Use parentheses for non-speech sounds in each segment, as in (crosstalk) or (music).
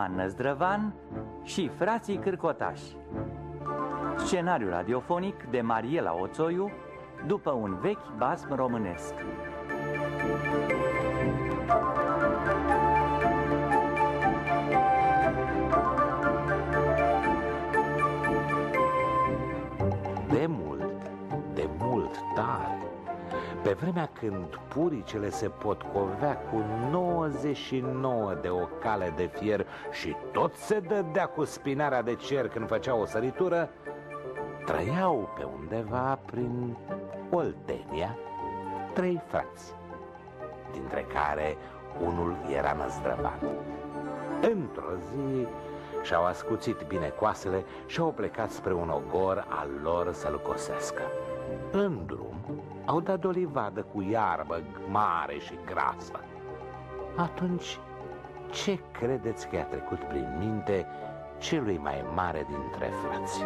Roman Năzdrăvan și frații Cârcotași. Scenariu radiofonic de Mariela Oțoiu, după un vechi basm românesc. Pe vremea când puricele se potcovea cu 99 de ocale de fier Și tot se dădea cu spinarea de cer când făcea o săritură Trăiau pe undeva prin Oltenia trei frați Dintre care unul era năzdrăvan Într-o zi și-au ascuțit bine coasele și au plecat spre un ogor al lor să-l cosească. În drum au dat o livadă cu iarbă mare și grasă. Atunci, ce credeți că i-a trecut prin minte celui mai mare dintre frați?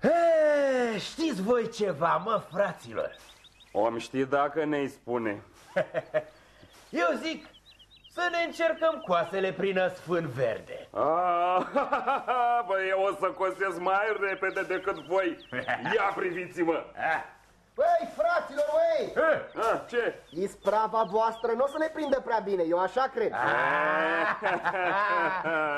He, știți voi ceva, mă, fraților? Om știi dacă ne-i spune. (laughs) Eu zic să ne încercăm coasele prin sfânt verde. Ah, (laughs) bă, eu o să cosesc mai repede decât voi. Ia priviți-mă. Băi, fraților, băi! Ah, ce? Isprava voastră nu o să ne prindă prea bine, eu așa cred. (laughs)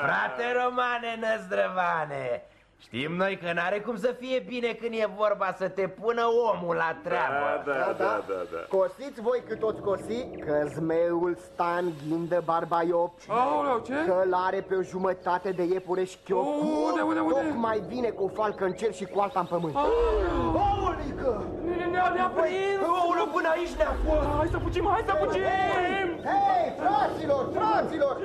Frate romane năzdrăvane, știm noi că n-are cum să fie bine când e vorba să te pună omul la treabă. Da, da, da, da, da. Cosiți voi cât toți cosi, că zmeul Stan Ghindă Barbaiop Aoleu, ce? Că l-are pe o jumătate de iepure șchiop Unde, unde, unde? Tocmai vine cu o falcă în cer și cu alta în pământ Aolică! Ne-a ne prins! Aoleu, până aici ne-a fost! Hai să fugim, hai să fugim! Hei, fraților, fraților!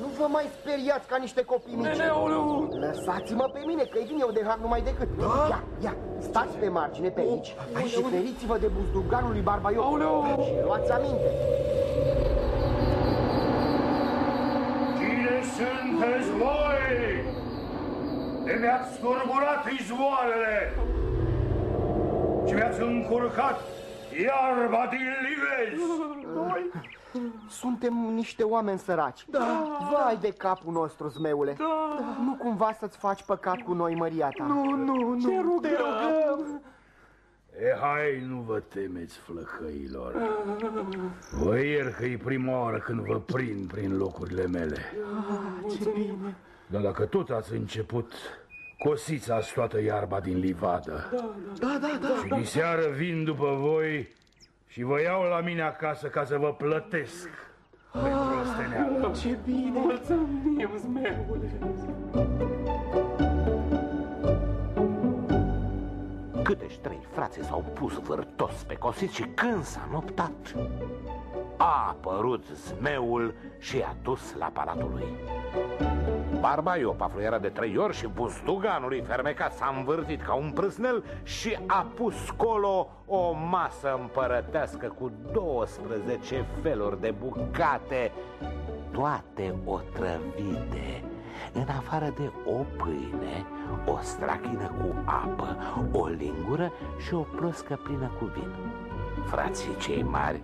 Nu vă mai speriați ca niște copii mici Nene, aoleu! Lăsați-mă pe mine, că-i vin eu de har numai decât Ia, ia, stați pe margine pe aici Și feriți-vă de buzduganul lui Barbaiop Aoleu! Și luați aminte Cine sunteți voi? De mi-ați turburat izvoarele și mi-ați încurcat iarba din livezi. (laughs) Suntem niște oameni săraci da. Vai de capul nostru, zmeule da. Nu cumva să-ți faci păcat cu noi, măria ta Nu, nu, nu, te rugăm, te rugăm. E, hai, nu vă temeți, flăcăilor. Vă ier că e prima oară când vă prind prin locurile mele. Ce bine Dar dacă tot ați început, cosiți ați toată iarba din livadă. Da, da, da Și diseară vin după voi și vă iau la mine acasă ca să vă plătesc pentru osteneală. Ce bine Mulțumim, zmeule! Câteși trei frații s-au pus vârtos pe cosit și când s-a noptat, a apărut zmeul și i-a dus la palatul lui. Barba Iopa fluiera de trei ori și buzduganul lui fermecat s-a învârtit ca un prâsnel și a pus colo o masă împărătească cu 12 feluri de bucate, toate otrăvite, în afară de o pâine, o strachină cu apă, o lingură și o ploscă plină cu vin. Frații cei mari,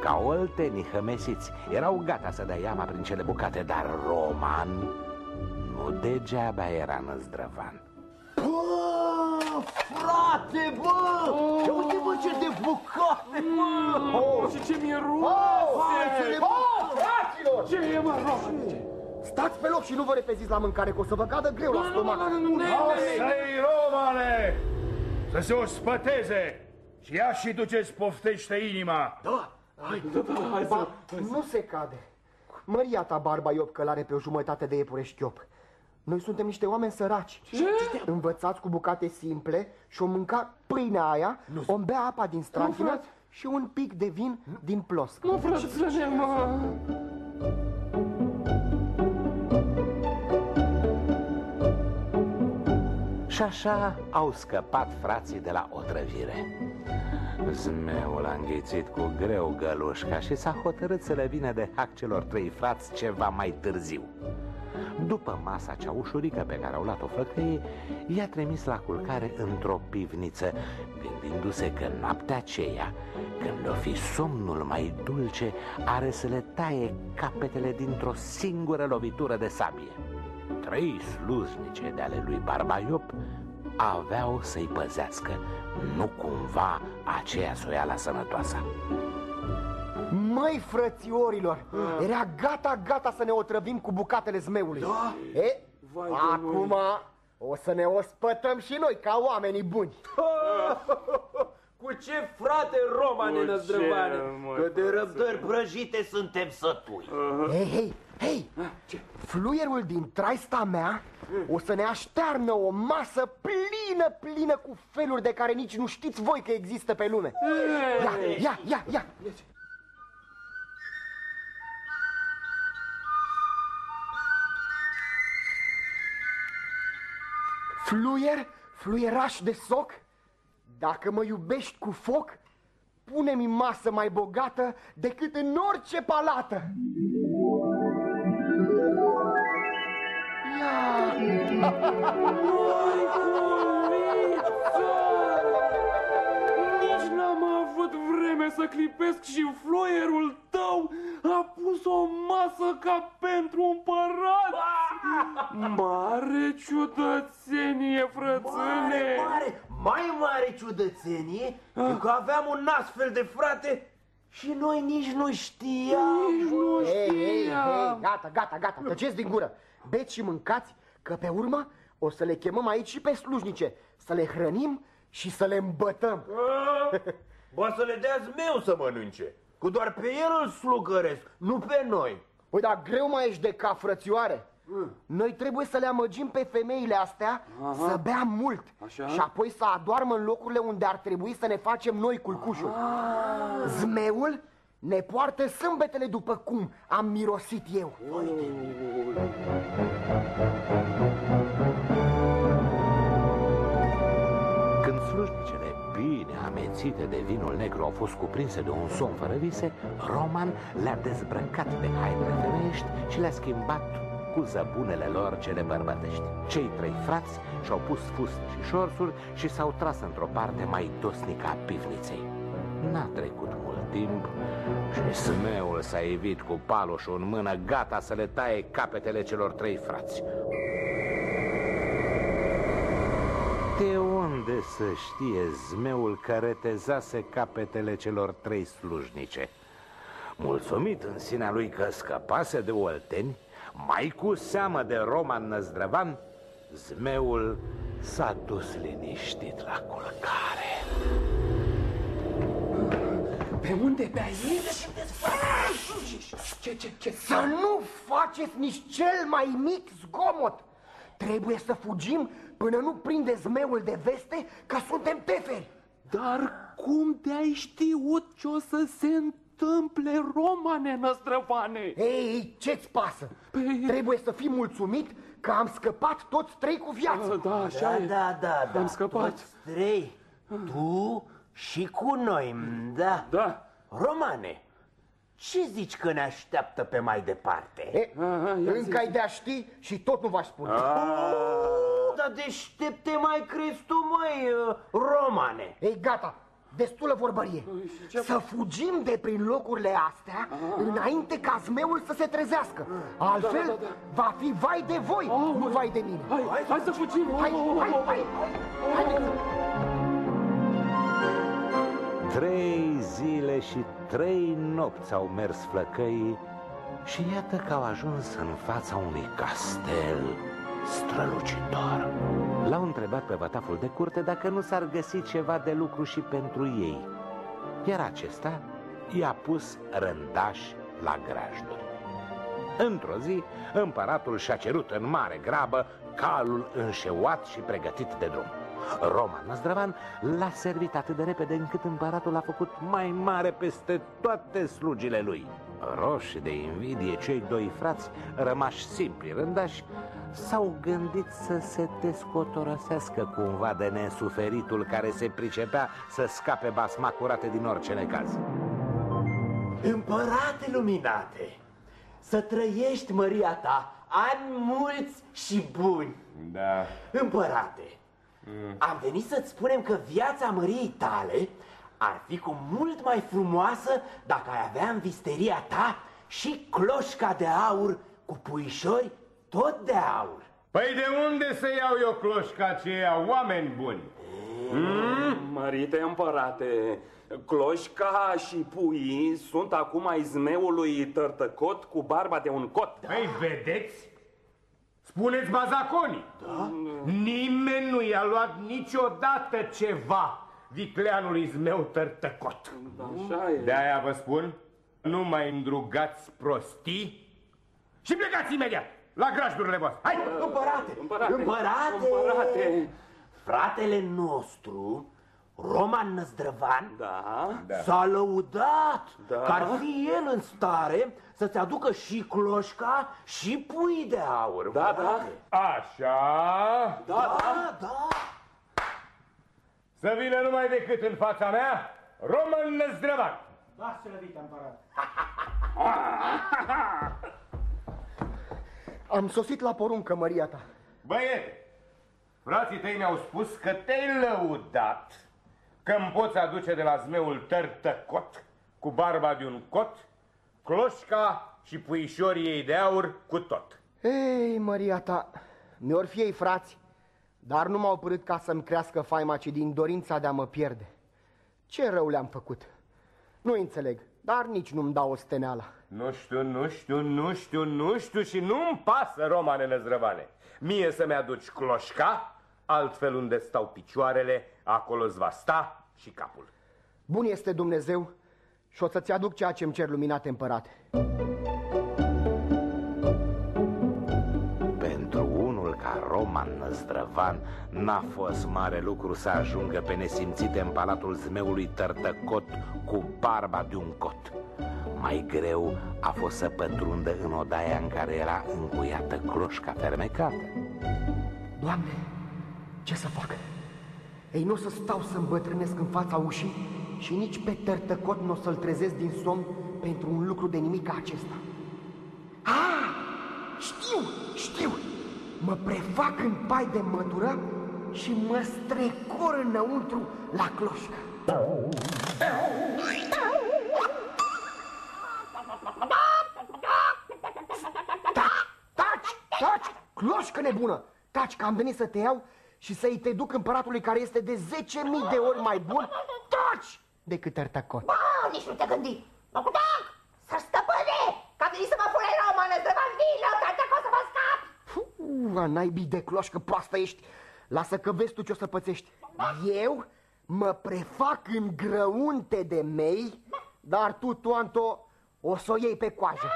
ca oltenii hămesiți, erau gata să dea iama prin cele bucate, dar Roman nu degeaba era năzdrăvan. Bă, frate, bă! Ia uite, bă, ce de bucate, bă! Oh, și ce miros! Hai, oh, fraților! Ce e, mă, roșu? Stați pe loc și nu vă repeziți la mâncare, că o să vă cadă greu la stomac. Asta-i romane! Să se ospăteze! Și ia și duceți poftește inima! Da, Hai, da, da, hai ba, să... nu se cade. Măria ta, barba Iop, că l-are pe o jumătate de iepure șchiop. Noi suntem niște oameni săraci. Ce? Învățați cu bucate simple și o mânca pâinea aia, o bea apa din strachină frate. și un pic de vin din ploscă. Mă, frățăne, mă! Și așa au scăpat frații de la otrăvire. Zmeul a înghițit cu greu gălușca și s-a hotărât să le vină de hac celor trei frați ceva mai târziu. După masa cea ușurică pe care au luat-o flăcăie, i-a trimis la culcare într-o pivniță, gândindu-se că noaptea aceea, când o fi somnul mai dulce, are să le taie capetele dintr-o singură lovitură de sabie. Trei slujnice de ale lui Barbaiop aveau să-i păzească, nu cumva aceea soiala sănătoasă. Măi, frățiorilor, era gata, gata să ne otrăvim cu bucatele zmeului. Da? E, Vai de acum o să ne ospătăm și noi ca oamenii buni. (laughs) Cu ce frate romane Cu năzdrăvane ce, mă, Că de răbdări prăjite suntem sătui. Hei, hei, hei, fluierul din traista mea o să ne aștearnă o masă plină, plină cu feluri de care nici nu știți voi că există pe lume. Ia, ia, ia, ia Fluier, fluieraș de soc, dacă mă iubești cu foc, pune-mi masă mai bogată decât în orice palată. Ia! Nici n-am avut vreme să clipesc și fluierul tău a pus o masă ca pentru împărat. Mare ciudățenie, frățâne! Mare, mare, mai mare ciudățenie e că aveam un astfel de frate și noi nici nu știam Nici nu Hei, hei, hei, știam. gata, gata, gata, tăceți din gură. Beți și mâncați, că pe urmă o să le chemăm aici și pe slujnice, să le hrănim și să le îmbătăm. (laughs) Ba să le dea meu să mănânce Că doar pe el îl slugăresc, nu pe noi Păi, dar greu mai ești de cap, frățioare. Noi trebuie să le amăgim pe femeile astea să bea mult Așa. și apoi să adoarmă în locurile unde ar trebui să ne facem noi culcușul. Zmeul ne poartă sâmbetele după cum am mirosit eu. Când bine amețite de vinul negru au fost cuprinse de un somn fără vise, Roman le-a dezbrăcat de hainele femeiești și le-a schimbat cu zăbunele lor cele bărbătești. Cei trei frați și-au pus fuste și șorsuri și s-au tras într-o parte mai dosnică a pivniței. N-a trecut mult timp și smeul s-a evit cu paloșul în mână, gata să le taie capetele celor trei frați. De unde să știe zmeul că retezase capetele celor trei slujnice? Mulțumit în sinea lui că scăpase de olteni, mai cu seamă de Roman Năzdrăvan, zmeul s-a dus liniștit la culcare. Pe unde pe aici? Ce, ce, ce? Să nu faceți nici cel mai mic zgomot! Trebuie să fugim până nu prinde zmeul de veste că suntem teferi. Dar cum te-ai știut ce o să se întâmple, romane năstrăvane? Ei, ce-ți pasă? Păi- Trebuie să fii mulțumit că am scăpat toți trei cu viață. Da, așa Da, e. da, da, da Am scăpat. Toți trei Tu și cu noi, da Da. Romane, ce zici că ne așteaptă pe mai departe? E, Aha, ia încă ai de-a ști și tot nu v-aș spune. Oh, dar deștepte mai crezi tu, măi, uh, Romane Ei, gata, destulă vorbărie. și ce- Să fugim de prin locurile astea înainte ca zmeul să se trezească. Altfel, da, da. va fi vai de voi, nu vai de mine. Hai, hai să fugim. Hai, hai, hai, hai. Trei zile și trei nopți au mers flăcăii și iată că au ajuns în fața unui castel strălucitor. L-au întrebat pe vătaful de curte dacă nu s-ar găsi ceva de lucru și pentru ei. Iar acesta i-a pus rândași la grajduri. Într-o zi, împăratul și-a cerut în mare grabă calul înșeuat și pregătit de drum. Roman Năzdrăvan l-a servit atât de repede încât împăratul a făcut mai mare peste toate slugile lui. Roși de invidie, cei doi frați, rămași simpli rândași, s-au gândit să se descotorosească cumva de nesuferitul care se pricepea să scape basma curate din orice necaz. Împărate luminate, să trăiești măria ta ani mulți și buni. Da. Împărate, am venit să-ți spunem că viața măriei tale ar fi cu mult mai frumoasă dacă ai avea în visteria ta și cloșca de aur cu puișori tot de aur. Păi de unde să iau eu cloșca aceea, oameni buni? Mărite împărate, cloșca și puii sunt acum ai zmeului tărtăcot cu barba de un cot. Păi vedeți? Spuneți bazaconii. Da? Nimeni nu i-a luat niciodată ceva vicleanului zmeu tărtăcot. Așa e. De-aia vă spun, nu mai îndrugați prostii și plecați imediat la grajdurile voastre. Hai! Împărate, Împărate, împărate, împărate. Fratele nostru, Roman Năzdrăvan, Da. s-a lăudat Da. că ar fi el în stare să-ți aducă și cloșca și pui de aur. Da, da. împărate. Așa, Da, da. Da, da. să vină numai decât în fața mea Roman Năzdrăvan. (laughs) Am sosit la poruncă, măria ta. Băiete, frații tăi mi-au spus că te-ai lăudat că îmi poți aduce de la zmeul tărtăcot cu barba de un cot, cloșca și puișorii ei de aur cu tot. Ei, măria ta, mi-or fi ei frați, dar nu m-au părât ca să-mi crească faima, ci din dorința de a mă pierde. Ce rău le-am făcut? Nu înțeleg, dar nici nu-mi dau o steneală. Nu știu, nu știu, nu știu, nu știu și nu-mi pasă, Romane Năzrăvane. Mie să-mi aduci cloșca, altfel unde stau picioarele, acolo-ți va sta și capul. Bun este Dumnezeu și o să-ți aduc ceea ce-mi cer luminate împărate. Pentru unul ca Roman Năzdrăvan n-a fost mare lucru să ajungă pe nesimțite în palatul zmeului tărtăcot cu barba de un cot. Mai greu a fost să pătrundă în odaia în care era încuiată cloșca fermecată. Doamne, ce să fac? Ei, nu o să stau să îmbătrânesc în fața ușii și nici pe tărtăcot nu o să-l trezesc din somn pentru un lucru de nimic ca acesta. Ah, știu, știu! Mă prefac în pai de mătură și mă strecor înăuntru la cloșcă. Taci, taci, taci, cloșcă nebună! Taci, că am venit să te iau și să-i te duc împăratului care este de 10.000 de ori mai bun, taci, decât Tărtăcot. Bă, nici nu te gândi. Mă cu tac! Să stăpâne! Că a venit să mă pune romană, să mă vină, tata, că o să mă scap! Ua, naibii de cloșcă proastă ești. Lasă că vezi tu ce o să pățești. Eu mă prefac în grăunte de mei, dar tu, Toanto, o să o iei pe coajă.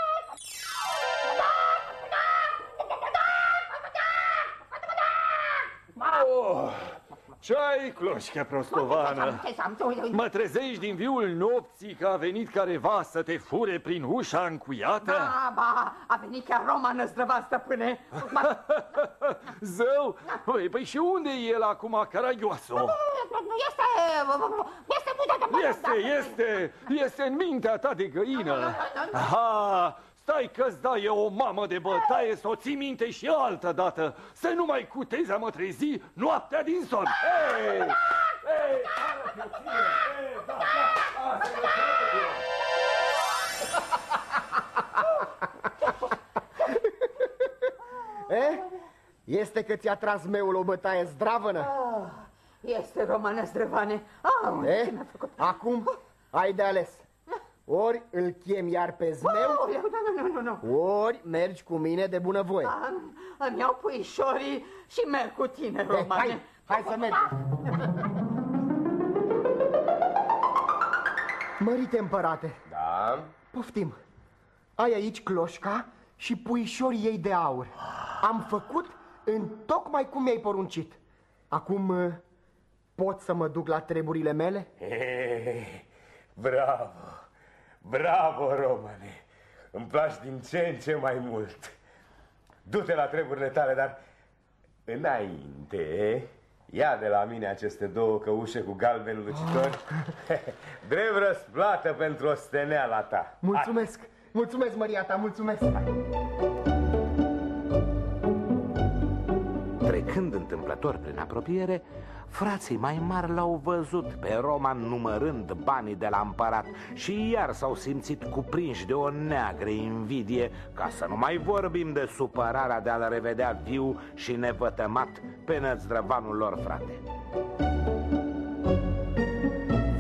Ce ai, cloșcă prostovană? Ce să-am, uite, uite. Mă trezești din viul nopții că a venit careva să te fure prin ușa încuiată? Da, ba, a venit chiar Roman Năzdrăvan, stăpâne. Mă- (laughs) Zău? Păi, păi și unde e el acum, caragioasă? Este, este multe Este, este, este în mintea ta de găină. Aha, stai că-ți dau eu o mamă de bătaie să o ții minte și altă dată, să nu mai cutezi a mă trezi noaptea din somn. Ei! Ei! are puțin, ei, da, da, asta e trebuie. Eh? Este că ți-a tras meul o bătaie zdravănă? Este Roman Năzdrăvane. Ah, Eh? ce mi-a făcut? Acum ai de ales. Ori îl chem iar pe zmeu, Oh, nu, nu, nu, nu, nu. ori mergi cu mine de bunăvoie. Am- Îmi iau puișorii și merg cu tine, Eh, Romane. hai, hai să mergem. Mărite împărate, Da? poftim. Ai aici cloșca și puișorii ei de aur. Am făcut în tocmai cum mi-ai poruncit. Acum eh, pot să mă duc la treburile mele? Ei, bravo, bravo, Romane. Îmi place din ce în ce mai mult. Du-te la treburile tale, dar înainte, ia de la mine aceste două căușe cu galben lucitor. (laughs) Drept răsplată pentru o steneala ta. Mulțumesc, mulțumesc, Maria ta, mulțumesc. Când întâmplător prin apropiere, frații mai mari l-au văzut pe Roman numărând banii de la împărat și iar s-au simțit cuprinși de o neagră invidie, ca să nu mai vorbim de supărarea de a-l revedea viu și nevătămat pe năzdrăvanul lor frate.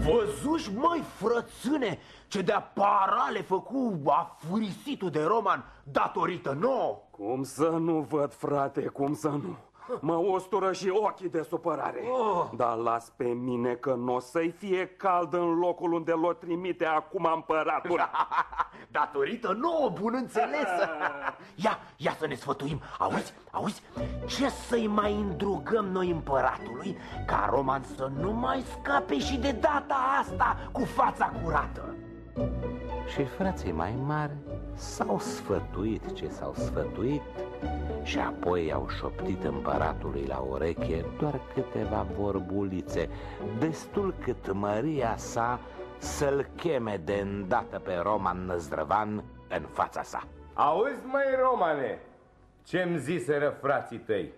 Văzuși, măi, frățâne, ce de-a parale făcu afurisitul de Roman datorită nouă? Cum să nu văd, frate, cum să nu? Mă ostură și ochii de supărare. Oh. Dar las pe mine că nu o să-i fie cald în locul unde l-o trimite acum împăratul. (laughs) Datorită nouă, bun înțeles Ia, ia să ne sfătuim. Auzi, auzi, ce să-i mai îndrugăm noi împăratului Ca Roman să nu mai scape și de data asta cu fața curată Și frații mai mari s-au sfătuit ce s-au sfătuit și apoi au șoptit împăratului la ureche doar câteva vorbulițe, destul cât Maria sa să-l cheme de îndată pe Roman Năzdrăvan în fața sa. Auzi, măi, Romane, ce-mi ziseră frații tăi?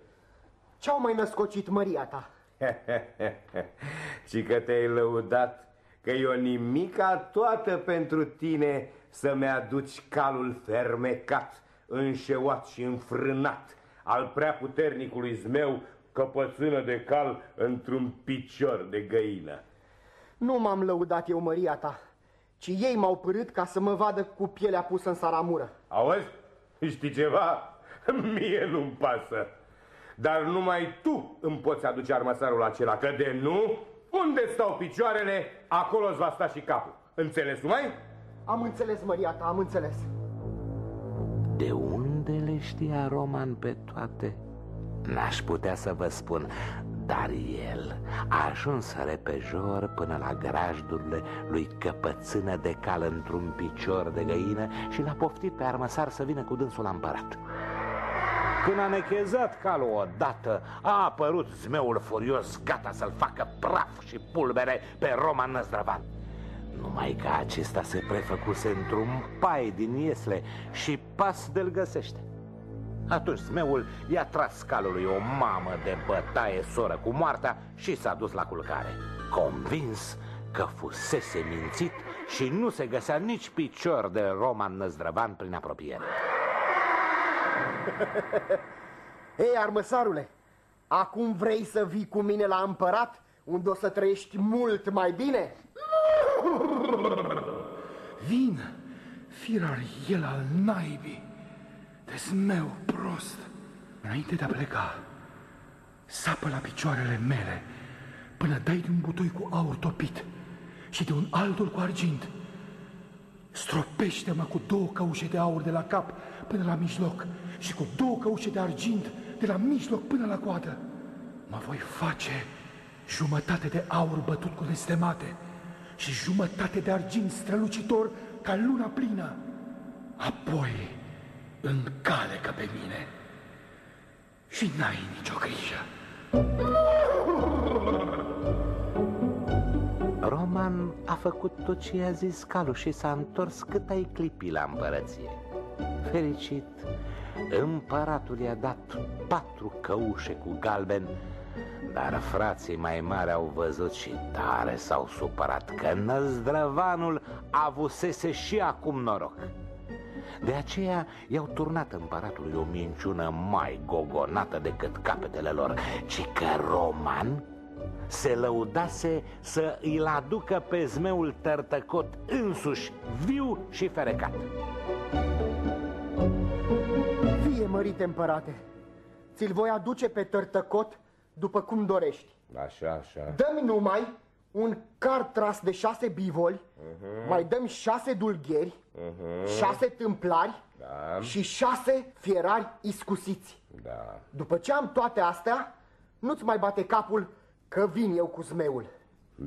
Ce-au mai născocit Maria ta? (laughs) și că te-ai lăudat că e o nimica toată pentru tine să-mi aduci calul fermecat înșeuat și înfrânat al prea puternicului zmeu căpățână de cal într-un picior de găină. Nu m-am lăudat eu, măria ta, ci ei m-au părât ca să mă vadă cu pielea pusă în saramură. Auzi? Știi ceva? Mie nu-mi pasă. Dar numai tu îmi poți aduce armăsarul acela, că de nu, unde stau picioarele, acolo îți va sta și capul. Înțeles, mai? Am înțeles, măria ta, am înțeles. De unde le știa Roman pe toate? N-aș putea să vă spun, dar el a ajuns repejor până la grajdurile lui căpățână de cal într-un picior de găină și l-a poftit pe armăsar să vină cu dânsul la împărat. Când a nechezat calul odată, a apărut zmeul furios, gata să-l facă praf și pulbere pe Roman Năzdrăvan. Numai că acesta se prefăcuse într-un pai din iesle și pas de-l găsește. Atunci zmeul i-a tras calului o mamă de bătaie soră cu moartea și s-a dus la culcare, convins că fusese mințit și nu se găsea nici picior de roman năzdrăvan prin apropiere. (laughs) Ei, armăsarule, acum vrei să vii cu mine la împărat, unde o să trăiești mult mai bine? (laughs) Vin, firar el al naibii, de zmeu prost. Înainte de a pleca, sapă la picioarele mele până dai de un butoi cu aur topit și de un altul cu argint. Stropește-mă cu două căușe de aur de la cap până la mijloc și cu două căușe de argint de la mijloc până la coadă. Mă voi face jumătate de aur bătut cu nestemate și jumătate de argint strălucitor ca luna plină. Apoi încalecă pe mine și n-ai nicio grijă. Roman a făcut tot ce i-a zis calul și s-a întors cât ai clipi la împărăție. Fericit, împăratul i-a dat patru căușe cu galben dar frații mai mari au văzut și tare s-au supărat Că năzdrăvanul avusese și acum noroc. De aceea i-au turnat împăratului o minciună mai gogonată decât capetele lor Ci că Roman se lăudase să îl aducă pe zmeul tărtăcot însuși, viu și ferecat Fie mărite împărate, ți-l voi aduce pe tărtăcot după cum dorești. Așa, așa. Dă-mi numai un car tras de șase bivoli, uh-huh. mai dăm șase dulgheri, uh-huh. șase tâmplari da. și șase fierari iscusiți. Da. După ce am toate astea, nu-ți mai bate capul că vin eu cu zmeul.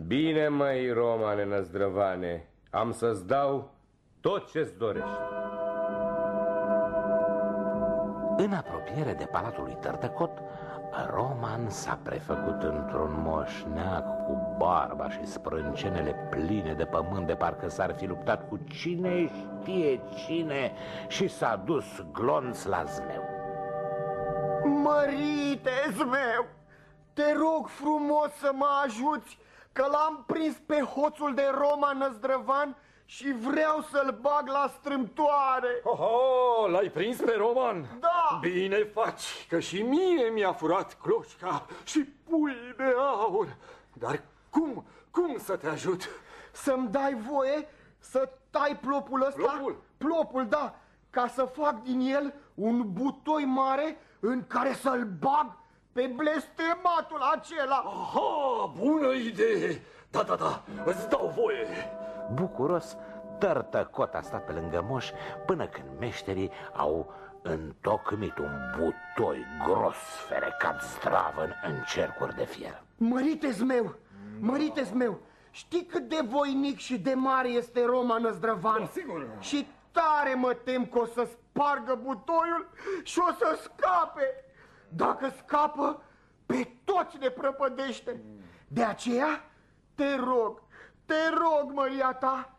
Bine, măi, Romane Năzdrăvane, am să-ți dau tot ce-ți dorești. În apropiere de palatul lui Tărtăcot, Roman s-a prefăcut într-un moșneac cu barba și sprâncenele pline de pământ de parcă s-ar fi luptat cu cine știe cine și s-a dus glonț la zmeu. Mărite meu, te rog frumos să mă ajuți Că l-am prins pe hoțul de Roma Năzdrăvan și vreau să-l bag la strâmtoare Oho, l-ai prins pe Roman? Da! Bine faci, că și mie mi-a furat cloșca și pui de aur Dar cum, cum să te ajut? Să-mi dai voie să tai plopul ăsta? Plopul? Plopul, da, ca să fac din el un butoi mare în care să-l bag pe blestematul acela Aha, bună idee! Da, da, da, îți dau voie Bucuros, tărtăcot a stat pe lângă moș până când meșterii au întocmit un butoi gros, ferecat zdravăn în cercuri de fier. Mărite meu, mărite meu, știi cât de voinic și de mare este Roma Năzdrăvan? Da, sigur. Și tare mă tem că o să spargă butoiul și o să scape. Dacă scapă, pe toți ne prăpădește. De aceea, te rog, te rog, măria ta,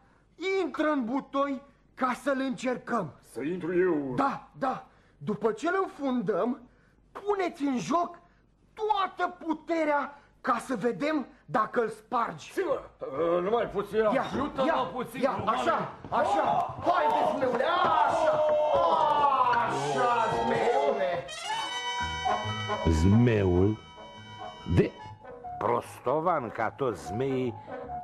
intră în butoi ca să-l încercăm. Să intru eu? Da, da. După ce îl înfundăm, puneți în joc toată puterea ca să vedem dacă îl spargi. Sigur, uh, numai puțin, ajută-mă puțin. Ia, Romane. așa, așa. Haide, zmeule, așa. Așa, zmeule. Zmeul de prostovan ca toți zmeii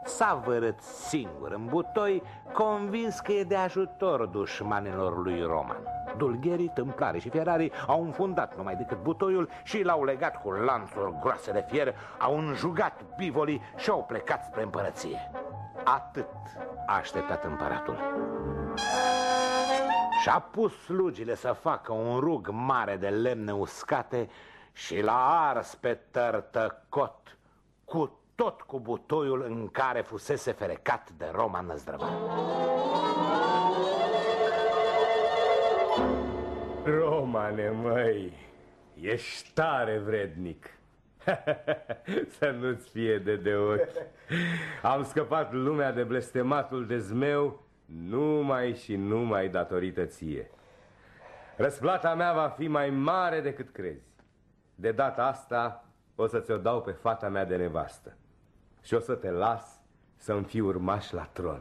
s-a vărât singur în butoi, convins că e de ajutor dușmanilor lui Roman. Dulgherii, tâmplare și fierari au înfundat numai decât butoiul și l-au legat cu lanțuri groase de fier, au înjugat bivolii și au plecat spre împărăție. Atât a așteptat împăratul. Și-a pus slugile să facă un rug mare de lemne uscate și l-a ars pe tărtăcot cu tot cu butoiul în care fusese ferecat de Roma Năzdrăvan. Romane, măi, ești tare vrednic. (laughs) Să nu-ți fie de de ochi. Am scăpat lumea de blestematul de zmeu numai și numai datorită ție. Răsplata mea va fi mai mare decât crezi. De data asta o să ți-o dau pe fata mea de nevastă. Și o să te las să-mi fii urmaș la tron.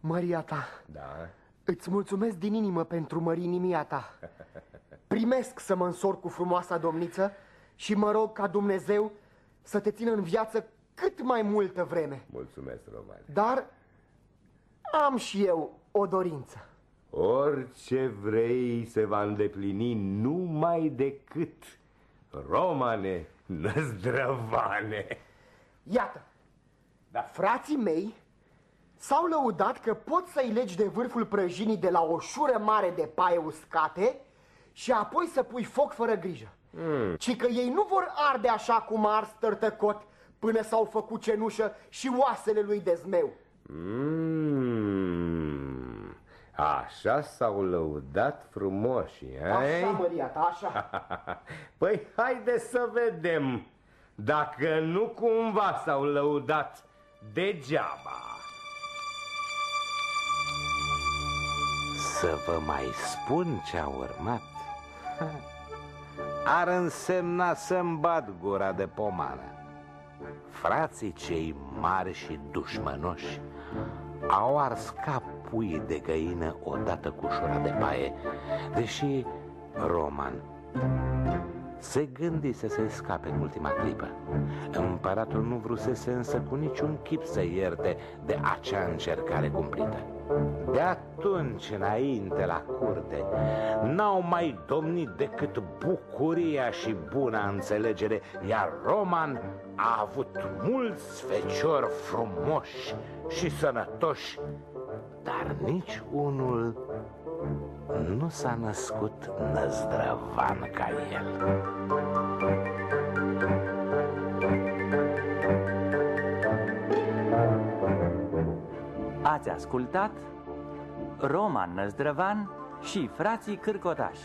Măria ta, Da? îți mulțumesc din inimă pentru mărinimia ta. (laughs) Primesc să mă însor cu frumoasa domniță și mă rog ca Dumnezeu să te țină în viață cât mai multă vreme. Mulțumesc, Romane. Dar am și eu o dorință. Orice vrei se va îndeplini numai decât Romane năzdrăvane. Iată, da. frații mei s-au lăudat că pot să-i legi de vârful prăjinii de la o șură mare de paie uscate și apoi să pui foc fără grijă. Mm. Ci că ei nu vor arde așa cum ars tărtăcot până s-au făcut cenușă și oasele lui de zmeu. Mm. Așa s-au lăudat frumoșii, ai? Așa, Maria ta, așa. (laughs) Păi haide să vedem dacă nu cumva s-au lăudat degeaba. Să vă mai spun ce a urmat? Ar însemna să-mi bat gura de pomană. Frații cei mari și dușmănoși au ars ca pui de găină odată cu șura de paie, deși Roman se gândise să scape în ultima clipă. Împăratul nu vrusese însă cu niciun chip să ierte de acea încercare cumplită. De atunci înainte la curte n-au mai domnit decât bucuria și buna înțelegere, iar Roman a avut mulți feciori frumoși și sănătoși, dar nici unul nu s-a născut năzdrăvan ca el. Ați ascultat Roman Năzdrăvan și frații Cârcotași.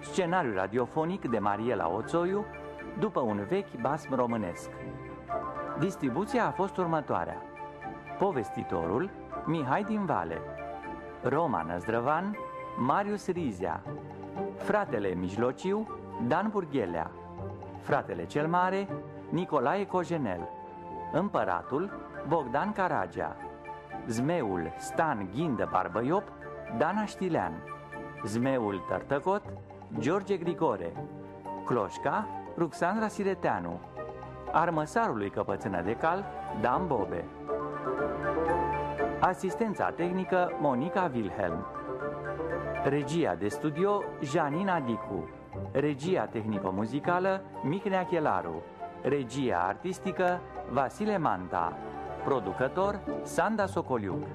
Scenariu radiofonic de Mariela Oțoiu după un vechi basm românesc. Distribuția a fost următoarea. Povestitorul Mihai din Vale Roman Năzdrăvan Marius Rizia Fratele mijlociu, Dan Burghelea Fratele cel mare, Nicolae Cojenel Împăratul, Bogdan Caragea Zmeul Stan Ghindă Barbăiop, Dana Știlean Zmeul Tărtăcot, George Grigore Cloșca, Ruxandra Sireteanu Armăsarul lui Căpățână de Cal, Dan Bobe Asistența tehnică, Monica Wilhelm. Regia de studio, Janina Dicu. Regia tehnico-muzicală, Mihnea Chelaru. Regia artistică, Vasile Manta. Producător, Sanda Socoliuc